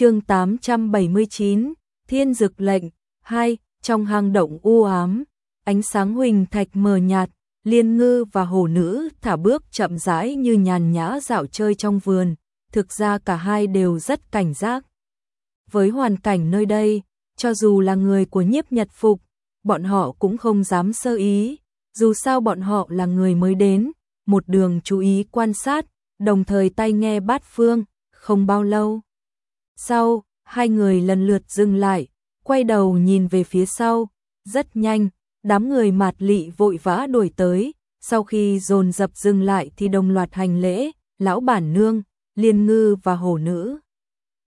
chương 879, Thiên Dực lệnh, 2, trong hang động u ám, ánh sáng huỳnh thạch mờ nhạt, liên ngư và hổ nữ thả bước chậm rãi như nhàn nhã dạo chơi trong vườn, thực ra cả hai đều rất cảnh giác. Với hoàn cảnh nơi đây, cho dù là người của nhiếp nhật phục, bọn họ cũng không dám sơ ý, dù sao bọn họ là người mới đến, một đường chú ý quan sát, đồng thời tay nghe bát phương, không bao lâu. Sau, hai người lần lượt dừng lại, quay đầu nhìn về phía sau, rất nhanh, đám người mạt lị vội vã đuổi tới, sau khi dồn dập dừng lại thì đồng loạt hành lễ, lão bản nương, liên ngư và hổ nữ.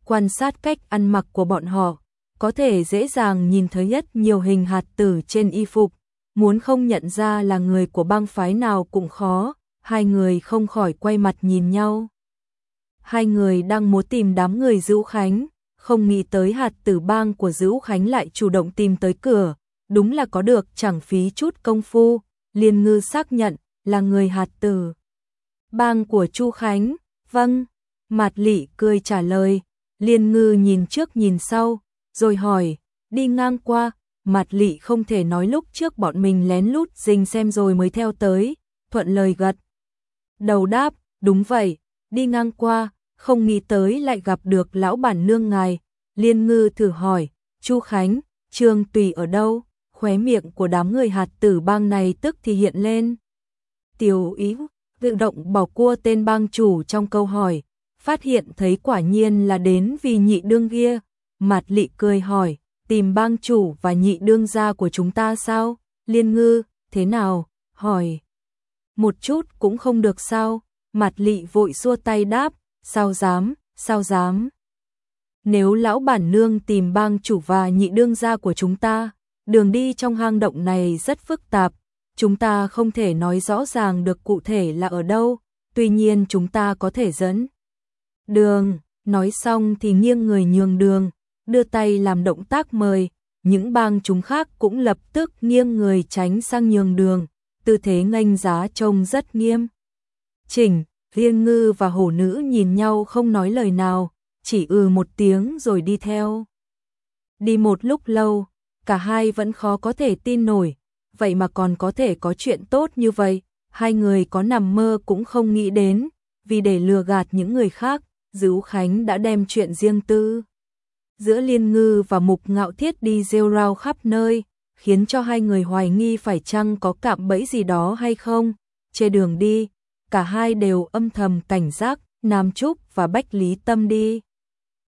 Quan sát cách ăn mặc của bọn họ, có thể dễ dàng nhìn thấy nhất nhiều hình hạt tử trên y phục, muốn không nhận ra là người của bang phái nào cũng khó, hai người không khỏi quay mặt nhìn nhau. Hai người đang muốn tìm đám người Dữu Khánh, không nghĩ tới hạt tử bang của Dữu Khánh lại chủ động tìm tới cửa, đúng là có được chẳng phí chút công phu, liên ngư xác nhận là người hạt tử. Bang của Chu Khánh, vâng, Mạt Lị cười trả lời, liên ngư nhìn trước nhìn sau, rồi hỏi, đi ngang qua, Mạt Lị không thể nói lúc trước bọn mình lén lút dình xem rồi mới theo tới, thuận lời gật. Đầu đáp, đúng vậy, đi ngang qua, không nghĩ tới lại gặp được lão bản nương ngài, liên ngư thử hỏi, Chu Khánh, Trương Tùy ở đâu? Khóe miệng của đám người hạt tử bang này tức thì hiện lên. Tiểu ý, tự động bỏ cua tên bang chủ trong câu hỏi, phát hiện thấy quả nhiên là đến vì nhị đương kia, mặt lị cười hỏi, tìm bang chủ và nhị đương gia của chúng ta sao? Liên ngư, thế nào? Hỏi. Một chút cũng không được sao? Mặt lị vội xua tay đáp, sao dám, sao dám. Nếu lão bản nương tìm bang chủ và nhị đương gia của chúng ta, đường đi trong hang động này rất phức tạp, chúng ta không thể nói rõ ràng được cụ thể là ở đâu, tuy nhiên chúng ta có thể dẫn. Đường, nói xong thì nghiêng người nhường đường, đưa tay làm động tác mời, những bang chúng khác cũng lập tức nghiêng người tránh sang nhường đường, tư thế nghênh giá trông rất nghiêm. Chỉnh, Liên ngư và hổ nữ nhìn nhau không nói lời nào, chỉ ừ một tiếng rồi đi theo. Đi một lúc lâu, cả hai vẫn khó có thể tin nổi, vậy mà còn có thể có chuyện tốt như vậy, hai người có nằm mơ cũng không nghĩ đến, vì để lừa gạt những người khác, Dữu Khánh đã đem chuyện riêng tư. Giữa Liên Ngư và Mục Ngạo Thiết đi rêu rao khắp nơi, khiến cho hai người hoài nghi phải chăng có cạm bẫy gì đó hay không. Trên đường đi, cả hai đều âm thầm cảnh giác, Nam Trúc và Bách Lý Tâm đi.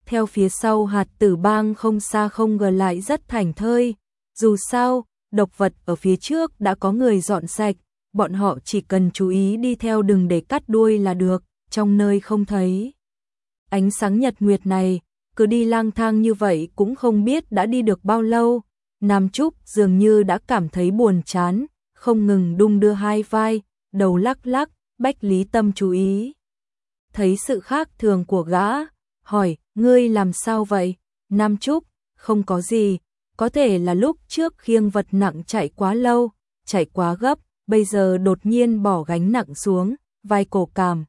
Theo phía sau hạt tử bang không xa không ngờ lại rất thành thơi, dù sao, độc vật ở phía trước đã có người dọn sạch, bọn họ chỉ cần chú ý đi theo đừng để cắt đuôi là được, trong nơi không thấy. Ánh sáng nhật nguyệt này, cứ đi lang thang như vậy cũng không biết đã đi được bao lâu, Nam Trúc dường như đã cảm thấy buồn chán, không ngừng đung đưa hai vai, đầu lắc lắc, Bách Lý Tâm chú ý. Thấy sự khác thường của gã, hỏi, ngươi làm sao vậy? Nam Trúc, không có gì, có thể là lúc trước khiêng vật nặng chạy quá lâu, chạy quá gấp, bây giờ đột nhiên bỏ gánh nặng xuống, vai cổ cảm.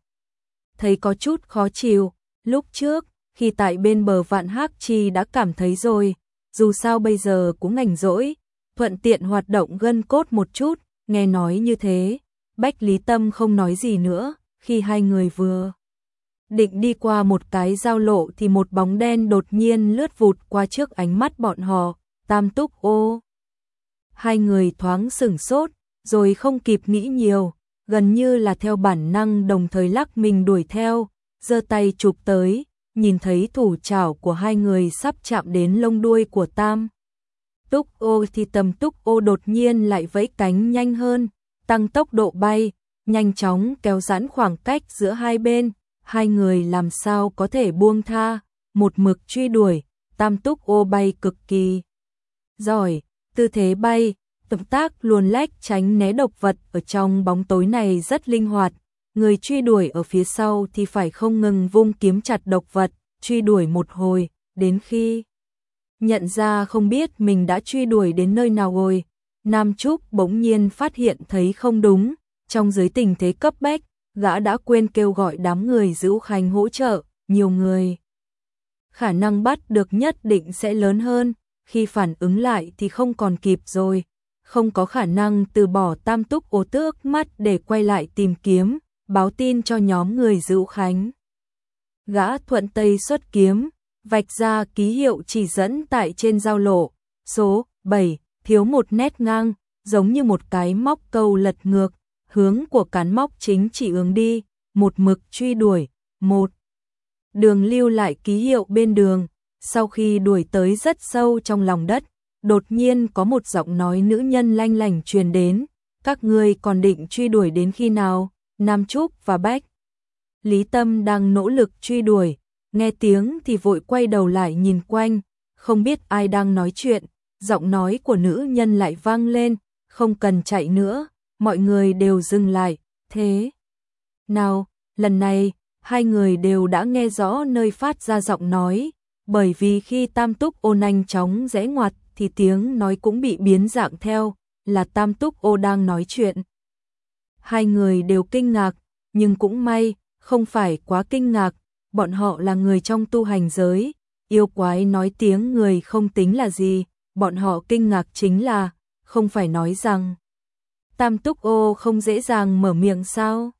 Thấy có chút khó chịu, lúc trước, khi tại bên bờ vạn hắc chi đã cảm thấy rồi, dù sao bây giờ cũng ngành rỗi, thuận tiện hoạt động gân cốt một chút, nghe nói như thế, Bách Lý Tâm không nói gì nữa, khi hai người vừa định đi qua một cái giao lộ thì một bóng đen đột nhiên lướt vụt qua trước ánh mắt bọn họ, tam túc ô. Hai người thoáng sửng sốt, rồi không kịp nghĩ nhiều, gần như là theo bản năng đồng thời lắc mình đuổi theo, giơ tay chụp tới, nhìn thấy thủ chảo của hai người sắp chạm đến lông đuôi của tam. Túc ô thì tầm túc ô đột nhiên lại vẫy cánh nhanh hơn, tăng tốc độ bay, nhanh chóng kéo giãn khoảng cách giữa hai bên, hai người làm sao có thể buông tha, một mực truy đuổi, tam túc ô bay cực kỳ. Giỏi, tư thế bay, động tác luồn lách tránh né độc vật ở trong bóng tối này rất linh hoạt, người truy đuổi ở phía sau thì phải không ngừng vung kiếm chặt độc vật, truy đuổi một hồi, đến khi nhận ra không biết mình đã truy đuổi đến nơi nào rồi, Nam Trúc bỗng nhiên phát hiện thấy không đúng, trong giới tình thế cấp bách, gã đã quên kêu gọi đám người giữ khanh hỗ trợ, nhiều người. khả năng bắt được nhất định sẽ lớn hơn, khi phản ứng lại thì không còn kịp rồi, không có khả năng từ bỏ tam túc ô tước mắt để quay lại tìm kiếm, báo tin cho nhóm người giữ khánh. Gã thuận tây xuất kiếm, vạch ra ký hiệu chỉ dẫn tại trên giao lộ, số 7, thiếu một nét ngang, giống như một cái móc câu lật ngược, hướng của cán móc chính chỉ hướng đi, một mực truy đuổi, một. Đường lưu lại ký hiệu bên đường, sau khi đuổi tới rất sâu trong lòng đất, đột nhiên có một giọng nói nữ nhân lanh lành truyền đến, các ngươi còn định truy đuổi đến khi nào, Nam Trúc và Bách. Lý Tâm đang nỗ lực truy đuổi, nghe tiếng thì vội quay đầu lại nhìn quanh, không biết ai đang nói chuyện, giọng nói của nữ nhân lại vang lên, không cần chạy nữa, mọi người đều dừng lại, thế. Nào, lần này, hai người đều đã nghe rõ nơi phát ra giọng nói, bởi vì khi Tam Túc ô nhanh chóng rẽ ngoặt thì tiếng nói cũng bị biến dạng theo, là Tam Túc ô đang nói chuyện. Hai người đều kinh ngạc, nhưng cũng may, không phải quá kinh ngạc, bọn họ là người trong tu hành giới, yêu quái nói tiếng người không tính là gì, bọn họ kinh ngạc chính là, không phải nói rằng Tam Túc Ô không dễ dàng mở miệng sao?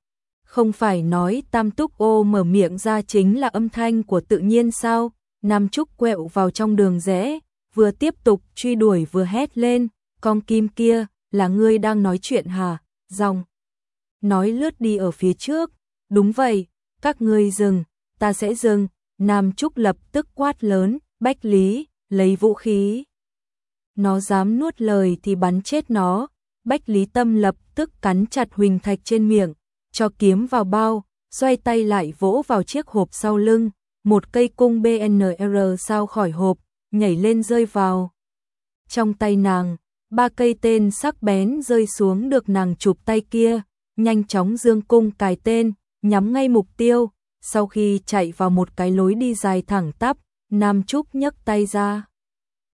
Không phải nói Tam Túc Ô mở miệng ra chính là âm thanh của tự nhiên sao? Nam Trúc quẹo vào trong đường rẽ, vừa tiếp tục truy đuổi vừa hét lên, con kim kia, là ngươi đang nói chuyện hả? Dòng. Nói lướt đi ở phía trước, đúng vậy, các ngươi dừng, ta sẽ dừng. Nam Trúc lập tức quát lớn, Bách Lý, lấy vũ khí. Nó dám nuốt lời thì bắn chết nó. Bách Lý Tâm lập tức cắn chặt Huỳnh Thạch trên miệng, cho kiếm vào bao, xoay tay lại vỗ vào chiếc hộp sau lưng, một cây cung BNR sao khỏi hộp, nhảy lên rơi vào. Trong tay nàng, ba cây tên sắc bén rơi xuống được nàng chụp tay kia, nhanh chóng dương cung cài tên, nhắm ngay mục tiêu, sau khi chạy vào một cái lối đi dài thẳng tắp, Nam Trúc nhấc tay ra.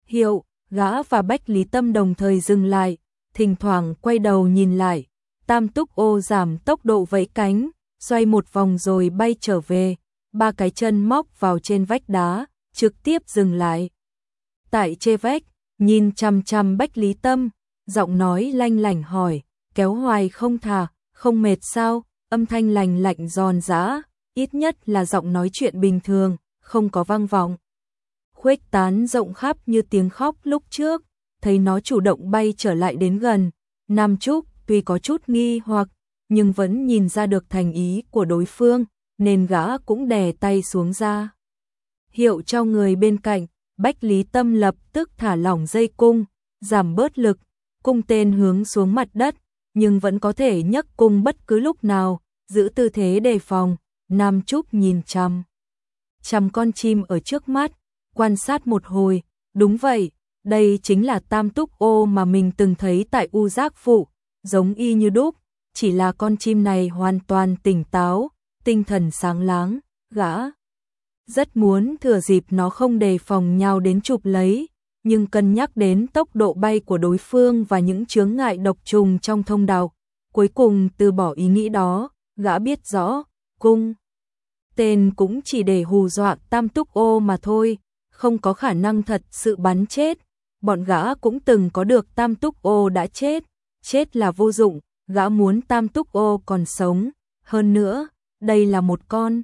Hiệu, gã và Bách Lý Tâm đồng thời dừng lại, thỉnh thoảng quay đầu nhìn lại, Tam Túc ô giảm tốc độ vẫy cánh, xoay một vòng rồi bay trở về, ba cái chân móc vào trên vách đá, trực tiếp dừng lại. Tại chê vách, nhìn chăm chăm Bách Lý Tâm, giọng nói lanh lảnh hỏi, kéo hoài không thà, không mệt sao, âm thanh lành lạnh giòn giã, ít nhất là giọng nói chuyện bình thường, không có vang vọng. Khuếch tán rộng khắp như tiếng khóc lúc trước, thấy nó chủ động bay trở lại đến gần. Nam Trúc tuy có chút nghi hoặc, nhưng vẫn nhìn ra được thành ý của đối phương, nên gã cũng đè tay xuống ra. Hiệu cho người bên cạnh, Bách Lý Tâm lập tức thả lỏng dây cung, giảm bớt lực, cung tên hướng xuống mặt đất, nhưng vẫn có thể nhấc cung bất cứ lúc nào, giữ tư thế đề phòng. Nam Trúc nhìn chăm. Chăm con chim ở trước mắt, quan sát một hồi, đúng vậy, đây chính là tam túc ô mà mình từng thấy tại U Giác Phụ, giống y như đúc, chỉ là con chim này hoàn toàn tỉnh táo, tinh thần sáng láng, gã. Rất muốn thừa dịp nó không đề phòng nhau đến chụp lấy, nhưng cân nhắc đến tốc độ bay của đối phương và những chướng ngại độc trùng trong thông đạo, cuối cùng từ bỏ ý nghĩ đó, gã biết rõ, cung. Tên cũng chỉ để hù dọa tam túc ô mà thôi, không có khả năng thật sự bắn chết, bọn gã cũng từng có được tam túc ô đã chết, chết là vô dụng, gã muốn tam túc ô còn sống, hơn nữa, đây là một con.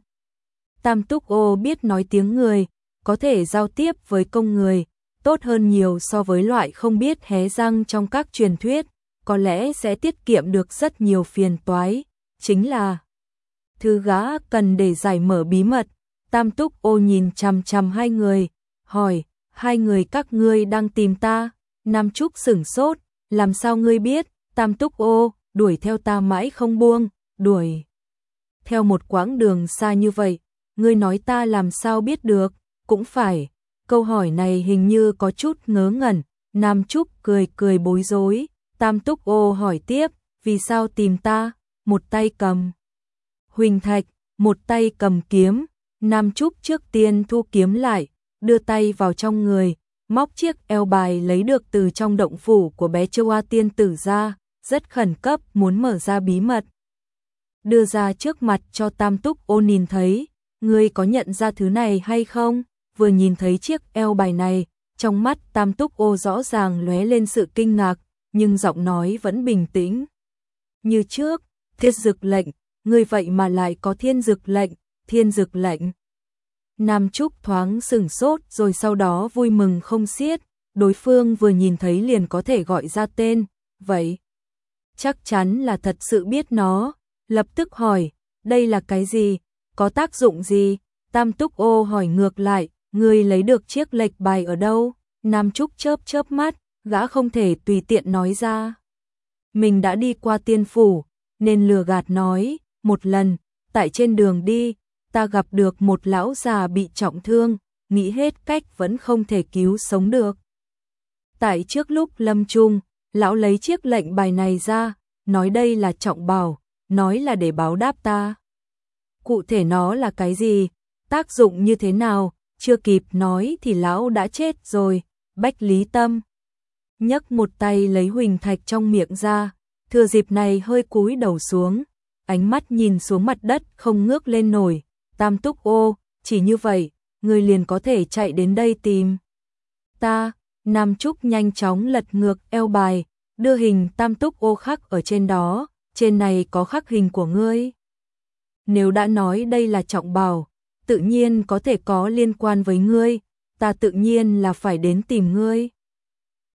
Tam túc ô biết nói tiếng người, có thể giao tiếp với công người, tốt hơn nhiều so với loại không biết hé răng trong các truyền thuyết, có lẽ sẽ tiết kiệm được rất nhiều phiền toái, chính là thứ gã cần để giải mở bí mật. Tam túc ô nhìn chằm chằm hai người, hỏi, hai người các ngươi đang tìm ta, Nam Trúc sửng sốt, làm sao ngươi biết, Tam Túc ô, đuổi theo ta mãi không buông, đuổi. Theo một quãng đường xa như vậy, ngươi nói ta làm sao biết được, cũng phải, câu hỏi này hình như có chút ngớ ngẩn, Nam Trúc cười cười bối rối, Tam Túc ô hỏi tiếp, vì sao tìm ta, một tay cầm. Huỳnh Thạch, một tay cầm kiếm, Nam Trúc trước tiên thu kiếm lại, đưa tay vào trong người, móc chiếc eo bài lấy được từ trong động phủ của bé châu a tiên tử ra, rất khẩn cấp muốn mở ra bí mật. Đưa ra trước mặt cho Tam Túc ô nhìn thấy, ngươi có nhận ra thứ này hay không? vừa nhìn thấy chiếc eo bài này, trong mắt Tam Túc Ô rõ ràng lóe lên sự kinh ngạc, nhưng giọng nói vẫn bình tĩnh. Như trước, thiết dực lệnh, người vậy mà lại có thiên dực lệnh, thiên dực lệnh. Nam Trúc thoáng sừng sốt rồi sau đó vui mừng không xiết, đối phương vừa nhìn thấy liền có thể gọi ra tên, vậy. Chắc chắn là thật sự biết nó, lập tức hỏi, đây là cái gì, có tác dụng gì? Tam Túc Ô hỏi ngược lại, người lấy được chiếc lệch bài ở đâu? Nam Trúc chớp chớp mắt, gã không thể tùy tiện nói ra. Mình đã đi qua tiên phủ, nên lừa gạt nói, một lần, tại trên đường đi, ta gặp được một lão già bị trọng thương, nghĩ hết cách vẫn không thể cứu sống được. Tại trước lúc lâm trung, lão lấy chiếc lệnh bài này ra, nói đây là trọng bảo, nói là để báo đáp ta. Cụ thể nó là cái gì, tác dụng như thế nào, chưa kịp nói thì lão đã chết rồi, bách lý tâm. nhấc một tay lấy huỳnh thạch trong miệng ra, thừa dịp này hơi cúi đầu xuống, ánh mắt nhìn xuống mặt đất không ngước lên nổi, tam túc ô, chỉ như vậy, người liền có thể chạy đến đây tìm. Ta, Nam Trúc nhanh chóng lật ngược eo bài, đưa hình tam túc ô khắc ở trên đó, trên này có khắc hình của ngươi. Nếu đã nói đây là trọng bảo, tự nhiên có thể có liên quan với ngươi, ta tự nhiên là phải đến tìm ngươi.